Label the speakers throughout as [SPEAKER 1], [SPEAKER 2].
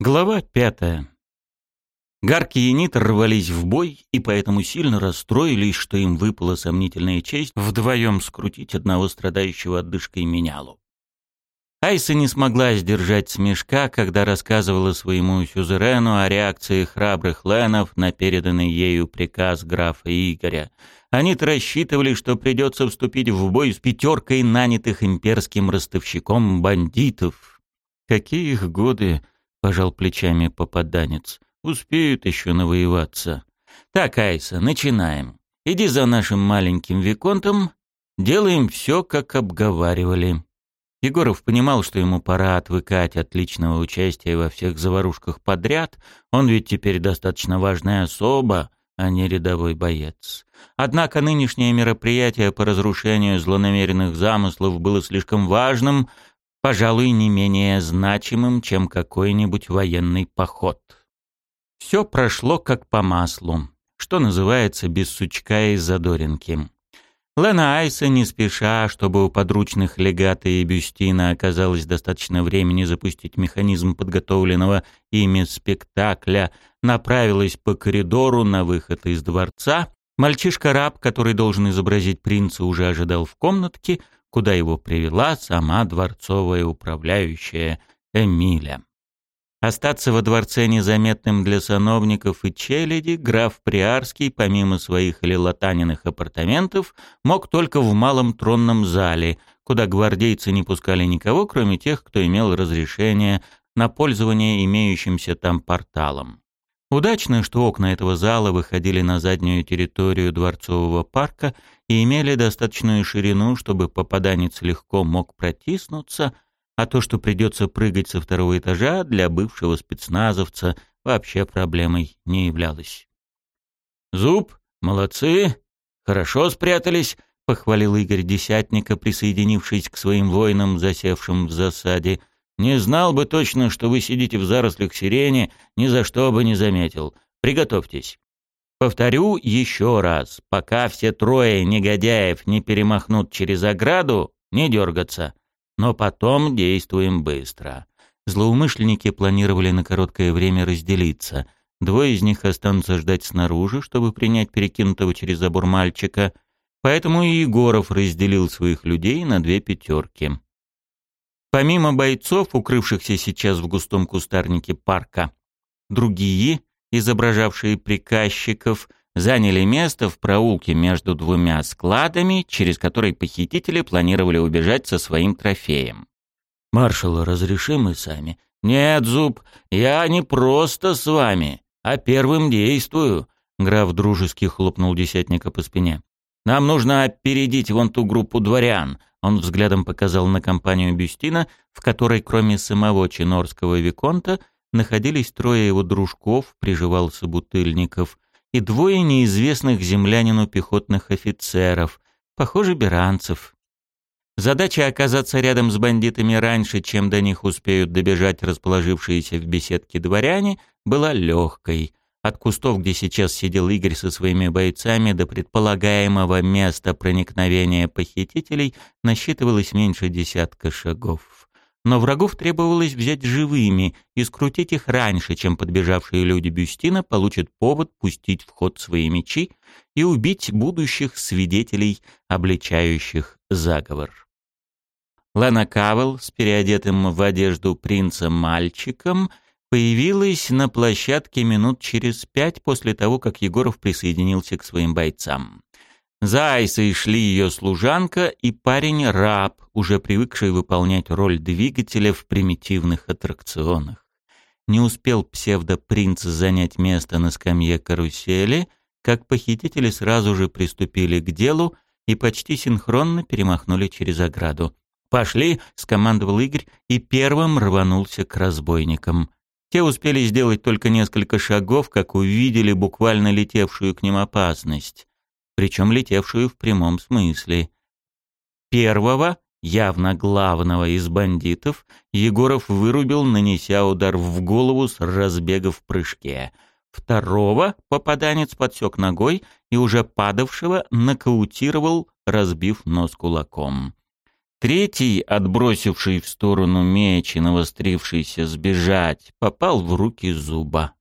[SPEAKER 1] Глава пятая. Гарки и Нит рвались в бой и поэтому сильно расстроились, что им выпала сомнительная честь вдвоем скрутить одного страдающего отдышкой менялу. Айса не смогла сдержать смешка, когда рассказывала своему сюзерену о реакции храбрых ленов на переданный ею приказ графа Игоря. Они рассчитывали, что придется вступить в бой с пятеркой нанятых имперским ростовщиком бандитов. Какие их годы! пожал плечами попаданец. Успеют еще навоеваться. Так, Айса, начинаем. Иди за нашим маленьким виконтом, делаем все, как обговаривали. Егоров понимал, что ему пора отвыкать от личного участия во всех заварушках подряд, он ведь теперь достаточно важная особа, а не рядовой боец. Однако нынешнее мероприятие по разрушению злонамеренных замыслов было слишком важным, пожалуй, не менее значимым, чем какой-нибудь военный поход. Все прошло как по маслу, что называется без сучка и задоринки. Лена Айса не спеша, чтобы у подручных легата и Бюстина оказалось достаточно времени запустить механизм подготовленного ими спектакля, направилась по коридору на выход из дворца. Мальчишка-раб, который должен изобразить принца, уже ожидал в комнатке — куда его привела сама дворцовая управляющая Эмиля. Остаться во дворце незаметным для сановников и челяди граф Приарский, помимо своих лилатаниных апартаментов, мог только в малом тронном зале, куда гвардейцы не пускали никого, кроме тех, кто имел разрешение на пользование имеющимся там порталом. Удачно, что окна этого зала выходили на заднюю территорию дворцового парка и имели достаточную ширину, чтобы попаданец легко мог протиснуться, а то, что придется прыгать со второго этажа, для бывшего спецназовца вообще проблемой не являлось. «Зуб, молодцы! Хорошо спрятались!» — похвалил Игорь Десятника, присоединившись к своим воинам, засевшим в засаде. «Не знал бы точно, что вы сидите в зарослях сирени, ни за что бы не заметил. Приготовьтесь!» Повторю еще раз, пока все трое негодяев не перемахнут через ограду, не дергаться. Но потом действуем быстро. Злоумышленники планировали на короткое время разделиться. Двое из них останутся ждать снаружи, чтобы принять перекинутого через забор мальчика. Поэтому и Егоров разделил своих людей на две пятерки. Помимо бойцов, укрывшихся сейчас в густом кустарнике парка, другие — изображавшие приказчиков, заняли место в проулке между двумя складами, через который похитители планировали убежать со своим трофеем. Маршала разреши мы сами?» «Нет, Зуб, я не просто с вами, а первым действую», — граф дружески хлопнул десятника по спине. «Нам нужно опередить вон ту группу дворян», — он взглядом показал на компанию Бюстина, в которой кроме самого чинорского Виконта — находились трое его дружков, приживался бутыльников и двое неизвестных землянину пехотных офицеров, похоже, беранцев. Задача оказаться рядом с бандитами раньше, чем до них успеют добежать расположившиеся в беседке дворяне, была легкой. От кустов, где сейчас сидел Игорь со своими бойцами, до предполагаемого места проникновения похитителей насчитывалось меньше десятка шагов. Но врагов требовалось взять живыми и скрутить их раньше, чем подбежавшие люди Бюстина получат повод пустить в ход свои мечи и убить будущих свидетелей, обличающих заговор. Лана Кавел с переодетым в одежду принца мальчиком появилась на площадке минут через пять после того, как Егоров присоединился к своим бойцам. За и шли ее служанка и парень-раб, уже привыкший выполнять роль двигателя в примитивных аттракционах. Не успел псевдо принц занять место на скамье карусели, как похитители сразу же приступили к делу и почти синхронно перемахнули через ограду. «Пошли!» — скомандовал Игорь и первым рванулся к разбойникам. Те успели сделать только несколько шагов, как увидели буквально летевшую к ним опасность причем летевшую в прямом смысле. Первого, явно главного из бандитов, Егоров вырубил, нанеся удар в голову с разбега в прыжке. Второго попаданец подсек ногой и уже падавшего нокаутировал, разбив нос кулаком. Третий, отбросивший в сторону меч и навострившийся сбежать, попал в руки зуба.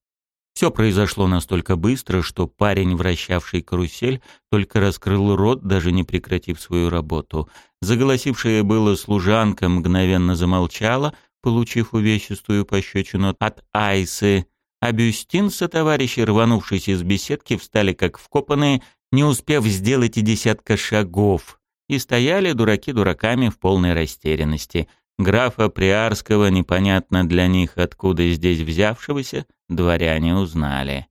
[SPEAKER 1] Все произошло настолько быстро, что парень, вращавший карусель, только раскрыл рот, даже не прекратив свою работу. Заголосившая было служанка мгновенно замолчала, получив увесистую пощечину от Айсы. А Бюстин со товарищи, рванувшись из беседки, встали как вкопанные, не успев сделать и десятка шагов. И стояли дураки дураками в полной растерянности. Графа Приарского непонятно для них, откуда здесь взявшегося, дворяне узнали.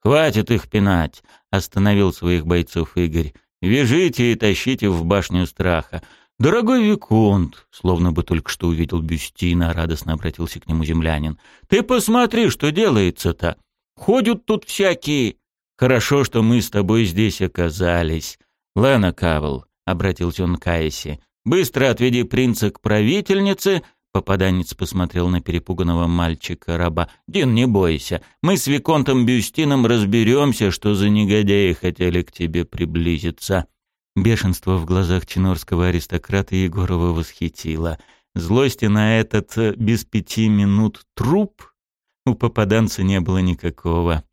[SPEAKER 1] «Хватит их пинать!» — остановил своих бойцов Игорь. «Вяжите и тащите в башню страха. «Дорогой Виконт!» — словно бы только что увидел Бюстина, радостно обратился к нему землянин. «Ты посмотри, что делается-то! Ходят тут всякие! Хорошо, что мы с тобой здесь оказались!» «Лена Кавл!» — обратился он к Каисе. «Быстро отведи принца к правительнице», — попаданец посмотрел на перепуганного мальчика-раба. «Дин, не бойся. Мы с Виконтом Бюстином разберемся, что за негодяи хотели к тебе приблизиться». Бешенство в глазах чинорского аристократа Егорова восхитило. Злости на этот э, без пяти минут труп у попаданца не было никакого.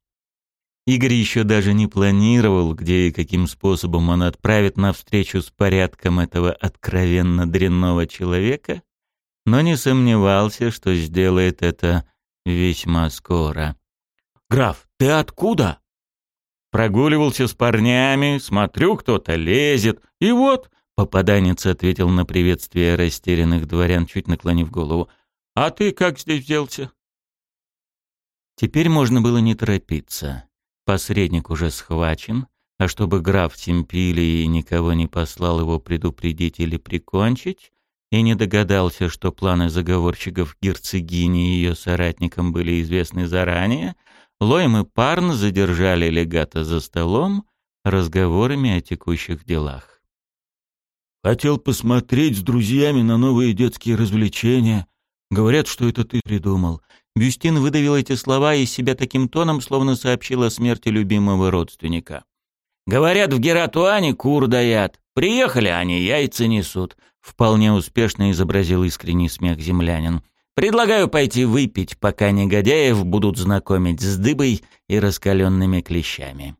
[SPEAKER 1] Игорь еще даже не планировал, где и каким способом он отправит на встречу с порядком этого откровенно дрянного человека, но не сомневался, что сделает это весьма скоро. «Граф, ты откуда?» «Прогуливался с парнями, смотрю, кто-то лезет, и вот...» Попаданец ответил на приветствие растерянных дворян, чуть наклонив голову. «А ты как здесь взялся?» Теперь можно было не торопиться. Посредник уже схвачен, а чтобы граф Темпилий никого не послал его предупредить или прикончить, и не догадался, что планы заговорщиков герцогини и ее соратникам были известны заранее, Лойм и Парн задержали легата за столом разговорами о текущих делах. «Хотел посмотреть с друзьями на новые детские развлечения. Говорят, что это ты придумал. Бюстин выдавил эти слова из себя таким тоном, словно сообщил о смерти любимого родственника. «Говорят, в Гератуане кур даят. Приехали они, яйца несут», — вполне успешно изобразил искренний смех землянин. «Предлагаю пойти выпить, пока негодяев будут знакомить с дыбой и раскаленными клещами».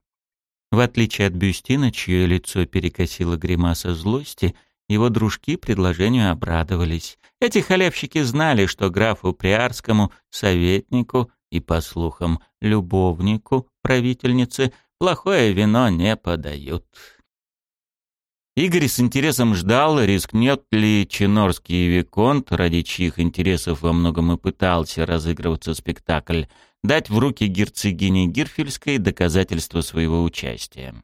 [SPEAKER 1] В отличие от Бюстина, чье лицо перекосило гримаса злости, — его дружки предложению обрадовались. Эти халявщики знали, что графу Приарскому, советнику и, по слухам, любовнику правительницы плохое вино не подают. Игорь с интересом ждал, рискнет ли чинорский виконт, ради чьих интересов во многом и пытался разыгрываться спектакль, дать в руки герцогине Гирфельской доказательство своего участия.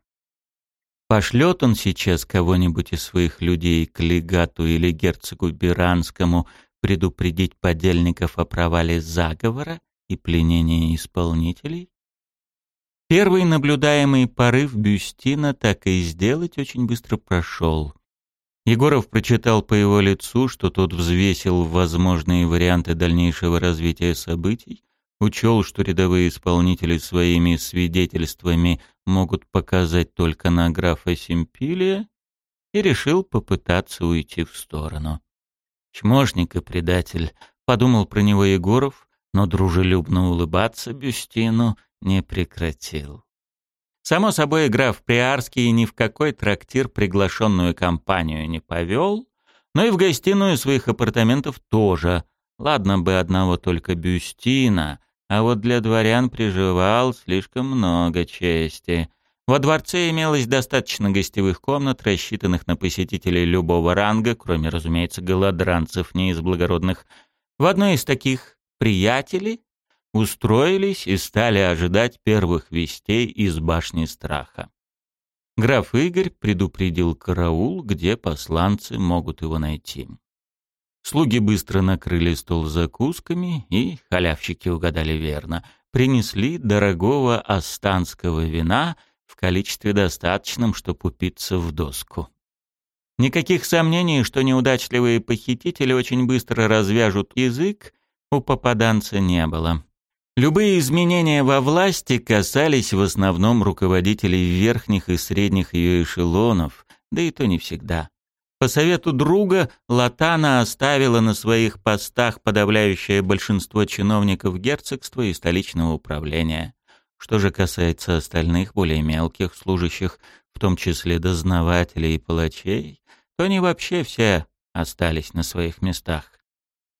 [SPEAKER 1] Пошлет он сейчас кого-нибудь из своих людей к легату или герцогу Биранскому предупредить подельников о провале заговора и пленении исполнителей? Первый наблюдаемый порыв Бюстина так и сделать очень быстро прошел. Егоров прочитал по его лицу, что тот взвесил возможные варианты дальнейшего развития событий, учел, что рядовые исполнители своими свидетельствами могут показать только на графа Симпилия, и решил попытаться уйти в сторону. Чмошник и предатель, подумал про него Егоров, но дружелюбно улыбаться Бюстину не прекратил. Само собой, граф Приарский ни в какой трактир приглашенную компанию не повел, но и в гостиную своих апартаментов тоже Ладно бы одного только Бюстина, а вот для дворян приживал слишком много чести. Во дворце имелось достаточно гостевых комнат, рассчитанных на посетителей любого ранга, кроме, разумеется, голодранцев не из благородных. В одной из таких «приятелей» устроились и стали ожидать первых вестей из башни страха. Граф Игорь предупредил караул, где посланцы могут его найти. Слуги быстро накрыли стол закусками, и халявщики угадали верно. Принесли дорогого астанского вина в количестве достаточном, чтобы упиться в доску. Никаких сомнений, что неудачливые похитители очень быстро развяжут язык, у попаданца не было. Любые изменения во власти касались в основном руководителей верхних и средних ее эшелонов, да и то не всегда по совету друга Латана оставила на своих постах подавляющее большинство чиновников герцогства и столичного управления. Что же касается остальных, более мелких служащих, в том числе дознавателей и палачей, то они вообще все остались на своих местах.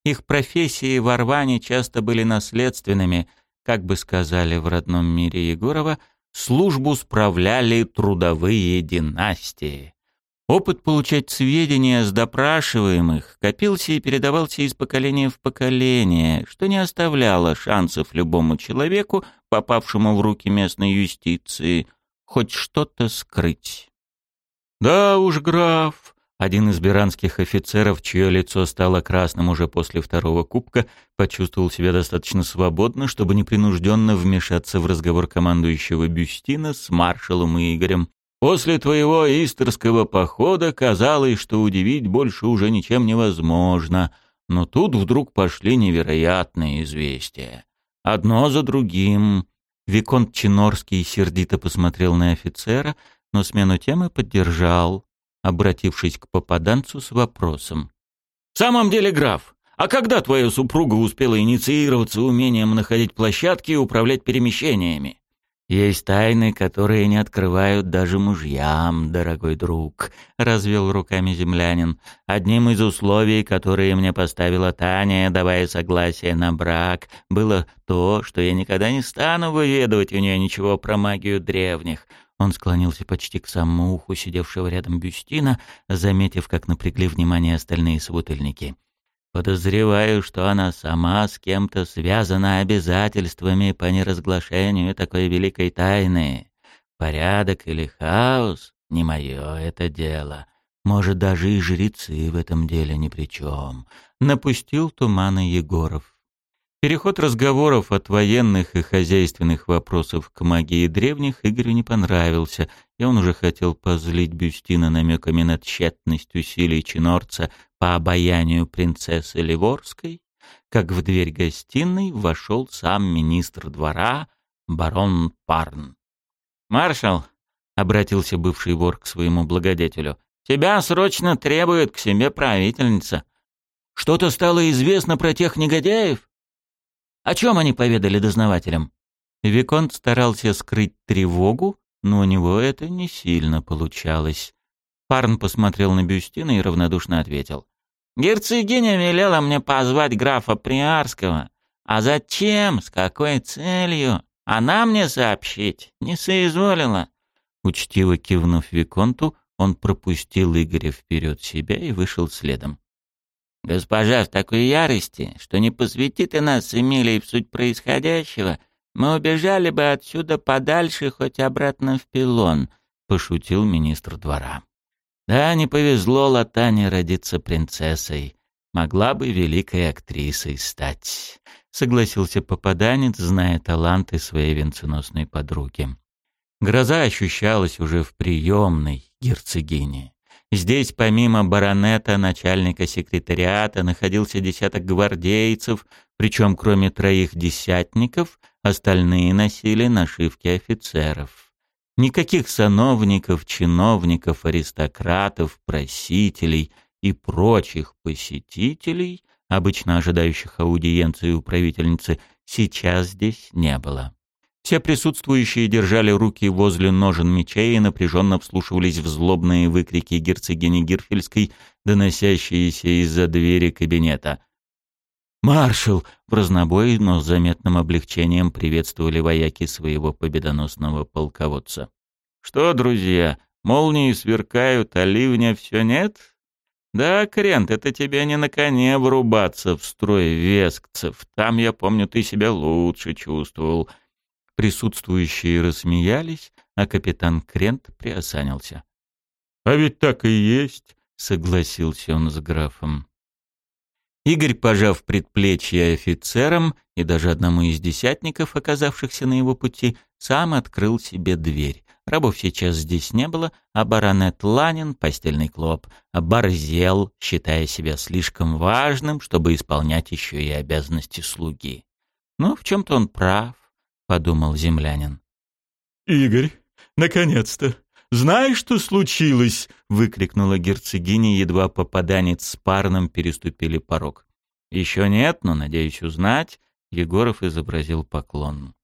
[SPEAKER 1] Их профессии в Орване часто были наследственными, как бы сказали в родном мире Егорова, службу справляли трудовые династии. Опыт получать сведения, с допрашиваемых копился и передавался из поколения в поколение, что не оставляло шансов любому человеку, попавшему в руки местной юстиции, хоть что-то скрыть. «Да уж, граф!» Один из беранских офицеров, чье лицо стало красным уже после второго кубка, почувствовал себя достаточно свободно, чтобы непринужденно вмешаться в разговор командующего Бюстина с маршалом Игорем. После твоего истерского похода казалось, что удивить больше уже ничем невозможно, но тут вдруг пошли невероятные известия. Одно за другим. Виконт Чинорский сердито посмотрел на офицера, но смену темы поддержал, обратившись к попаданцу с вопросом. «В самом деле, граф, а когда твоя супруга успела инициироваться умением находить площадки и управлять перемещениями?» Есть тайны, которые не открывают даже мужьям, дорогой друг, развел руками землянин. Одним из условий, которые мне поставила Таня, давая согласие на брак, было то, что я никогда не стану выведывать у нее ничего про магию древних. Он склонился почти к самому уху сидевшего рядом Бюстина, заметив, как напрягли внимание остальные собутыльники. Подозреваю, что она сама с кем-то связана обязательствами по неразглашению такой великой тайны. Порядок или хаос — не мое это дело. Может, даже и жрецы в этом деле ни при чем. Напустил туманы, Егоров. Переход разговоров от военных и хозяйственных вопросов к магии древних Игорю не понравился, и он уже хотел позлить Бюстина намеками на тщетность усилий чинорца по обаянию принцессы Ливорской, как в дверь гостиной вошел сам министр двора, барон Парн. «Маршал», — обратился бывший вор к своему благодетелю, — «тебя срочно требует к себе правительница. Что-то стало известно про тех негодяев?» А О чем они поведали дознавателям? Виконт старался скрыть тревогу, но у него это не сильно получалось. Парн посмотрел на Бюстина и равнодушно ответил. «Герцогиня велела мне позвать графа Приарского. А зачем? С какой целью? Она мне сообщить не соизволила». Учтиво кивнув Виконту, он пропустил Игоря вперед себя и вышел следом. Госпожа, в такой ярости, что не посвятит и нас с Эмилией в суть происходящего, мы убежали бы отсюда подальше, хоть обратно в пилон», — пошутил министр двора. «Да, не повезло Латане родиться принцессой. Могла бы великой актрисой стать», — согласился попаданец, зная таланты своей венценосной подруги. Гроза ощущалась уже в приемной герцогине. Здесь, помимо баронета, начальника секретариата, находился десяток гвардейцев, причем кроме троих десятников, остальные носили нашивки офицеров. Никаких сановников, чиновников, аристократов, просителей и прочих посетителей, обычно ожидающих аудиенции у правительницы, сейчас здесь не было. Все присутствующие держали руки возле ножен мечей и напряженно вслушивались в злобные выкрики герцогини Герфельской, доносящиеся из-за двери кабинета. «Маршал!» — в разнобой, но с заметным облегчением приветствовали вояки своего победоносного полководца. «Что, друзья, молнии сверкают, а ливня все нет?» «Да, Крент, это тебе не на коне врубаться в строй вескцев. Там, я помню, ты себя лучше чувствовал», Присутствующие рассмеялись, а капитан Крент приосанился. «А ведь так и есть», — согласился он с графом. Игорь, пожав предплечье офицерам и даже одному из десятников, оказавшихся на его пути, сам открыл себе дверь. Рабов сейчас здесь не было, а баронет Ланин, постельный клоп, оборзел, считая себя слишком важным, чтобы исполнять еще и обязанности слуги. Но в чем-то он прав подумал землянин.
[SPEAKER 2] «Игорь, наконец-то!
[SPEAKER 1] Знаешь, что случилось?» — выкрикнула герцогиня, едва попаданец с парным переступили порог. «Еще нет, но надеюсь узнать», — Егоров изобразил поклон.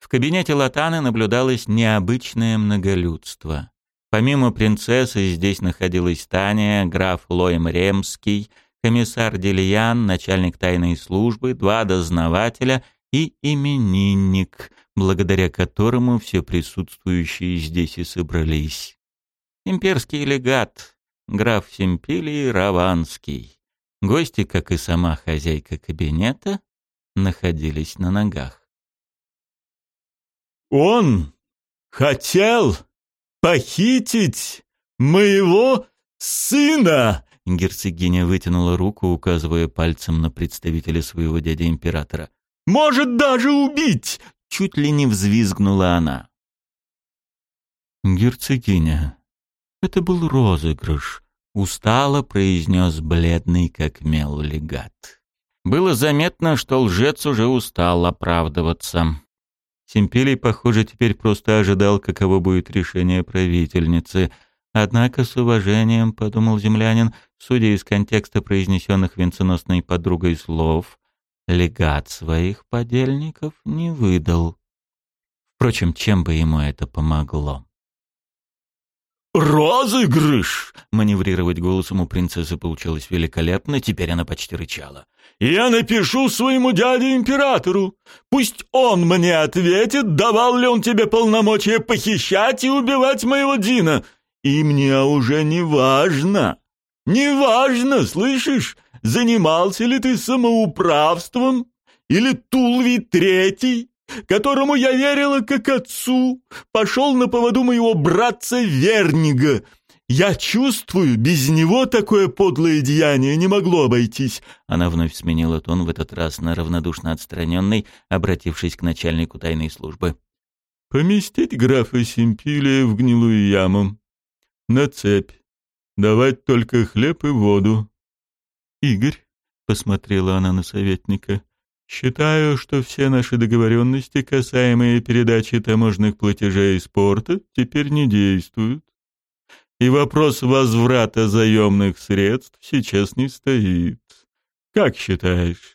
[SPEAKER 1] В кабинете Латаны наблюдалось необычное многолюдство. Помимо принцессы здесь находилась Таня, граф Лоем Ремский, комиссар Делиян, начальник тайной службы, два дознавателя и именинник, благодаря которому все присутствующие здесь и собрались. Имперский легат, граф Семпилий Раванский. Гости, как и сама хозяйка кабинета, находились на ногах.
[SPEAKER 2] «Он хотел похитить моего сына!»
[SPEAKER 1] Герцогиня вытянула руку, указывая пальцем на представителя своего дяди-императора.
[SPEAKER 2] Может даже убить!»
[SPEAKER 1] — чуть ли не взвизгнула она. «Герцогиня, это был розыгрыш», — устало произнес бледный, как мел легат. Было заметно, что лжец уже устал оправдываться. Симпелий, похоже, теперь просто ожидал, каково будет решение правительницы. Однако с уважением, — подумал землянин, судя из контекста произнесенных венценосной подругой слов, легат своих подельников не выдал. Впрочем, чем бы ему это помогло?
[SPEAKER 2] «Розыгрыш!»
[SPEAKER 1] — маневрировать голосом у принцессы получилось великолепно, теперь она почти рычала.
[SPEAKER 2] «Я напишу своему дяде-императору. Пусть он мне ответит, давал ли он тебе полномочия похищать и убивать моего Дина. И мне уже не важно. Не важно, слышишь? занимался ли ты самоуправством или Тулви Третий, которому я верила как отцу, пошел на поводу моего братца Вернига. Я чувствую, без него такое подлое деяние не могло обойтись».
[SPEAKER 1] Она вновь сменила тон, в этот раз на равнодушно отстраненный, обратившись к начальнику тайной службы.
[SPEAKER 2] «Поместить графа Симпилия в гнилую яму. На цепь. Давать только хлеб и воду. Игорь посмотрела она на советника. Считаю, что все наши договоренности, касаемые передачи таможенных платежей из порта, теперь не действуют. И вопрос возврата заемных средств сейчас не стоит. Как считаешь?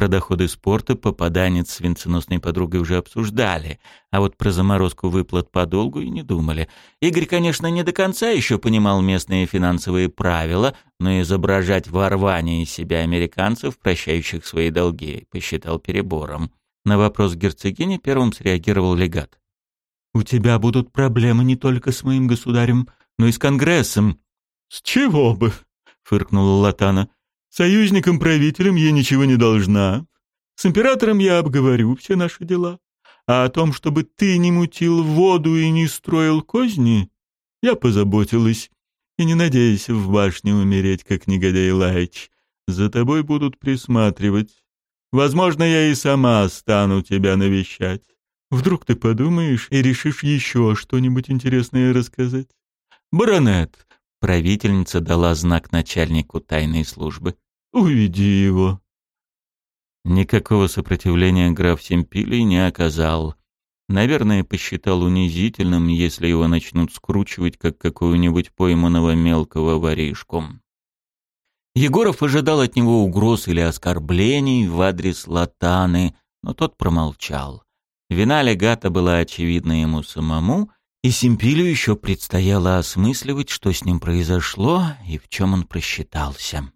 [SPEAKER 1] про доходы спорта попаданец с венценосной подругой уже обсуждали, а вот про заморозку выплат подолгу и не думали. Игорь, конечно, не до конца еще понимал местные финансовые правила, но изображать ворвание из себя американцев, прощающих свои долги, посчитал перебором. На вопрос герцогини первым среагировал легат.
[SPEAKER 2] «У тебя будут проблемы не только с моим государем, но и с Конгрессом». «С чего бы?» — фыркнула Латана союзником правителем я ничего не должна. С императором я обговорю все наши дела. А о том, чтобы ты не мутил воду и не строил козни, я позаботилась. И не надейся в башне умереть, как негодяй Лайч, За тобой будут присматривать. Возможно, я и сама стану тебя навещать. Вдруг ты подумаешь и решишь еще что-нибудь интересное рассказать. Баронет,
[SPEAKER 1] Правительница дала знак начальнику тайной службы.
[SPEAKER 2] «Уведи его».
[SPEAKER 1] Никакого сопротивления граф Семпили не оказал. Наверное, посчитал унизительным, если его начнут скручивать, как какого-нибудь пойманного мелкого воришку. Егоров ожидал от него угроз или оскорблений в адрес Латаны, но тот промолчал. Вина легата была очевидна ему самому — и Симпилю еще предстояло осмысливать, что с ним произошло и в чем он просчитался.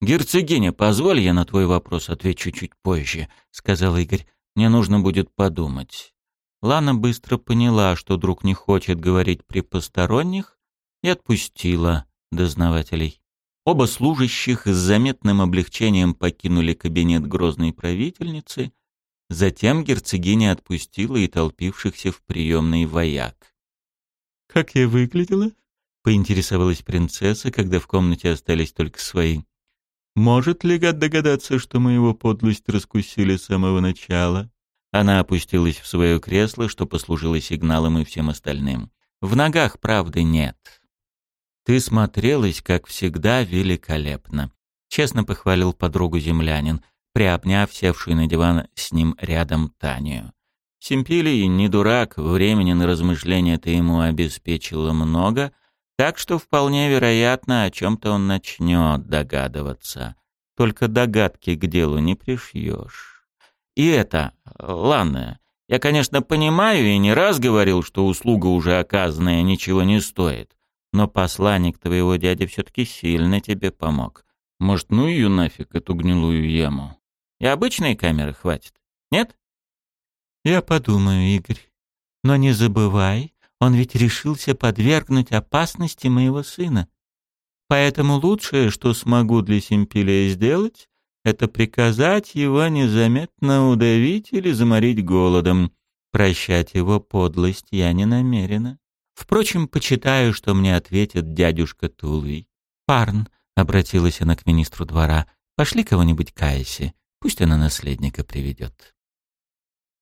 [SPEAKER 1] «Герцогиня, позволь я на твой вопрос отвечу чуть позже», — сказал Игорь. «Мне нужно будет подумать». Лана быстро поняла, что друг не хочет говорить при посторонних, и отпустила дознавателей. Оба служащих с заметным облегчением покинули кабинет грозной правительницы — Затем герцогиня отпустила и толпившихся в приемный вояк.
[SPEAKER 2] «Как я выглядела?»
[SPEAKER 1] — поинтересовалась принцесса, когда в комнате остались только свои.
[SPEAKER 2] «Может ли гад догадаться, что мы его подлость раскусили с самого начала?»
[SPEAKER 1] Она опустилась в свое кресло, что послужило сигналом и всем остальным. «В ногах правды нет. Ты смотрелась, как всегда, великолепно», — честно похвалил подругу землянин приобняв севшую на диван с ним рядом Танию. Симпилий не дурак, времени на размышления ты ему обеспечила много, так что вполне вероятно, о чем-то он начнет догадываться. Только догадки к делу не пришьешь. И это, ладно, я, конечно, понимаю и не раз говорил, что услуга уже оказанная ничего не стоит, но посланник твоего дяди все-таки сильно тебе помог. Может, ну ее нафиг, эту гнилую яму?» И обычной камеры хватит, нет?
[SPEAKER 2] Я подумаю, Игорь. Но не забывай, он ведь решился подвергнуть опасности моего сына. Поэтому лучшее, что смогу для Симпилия сделать, это приказать его незаметно удавить или заморить голодом. Прощать его подлость я не намерена. Впрочем, почитаю, что мне ответит дядюшка Тулвий. «Парн», — обратилась она к министру двора, — «пошли кого-нибудь Кайси пусть она наследника приведет.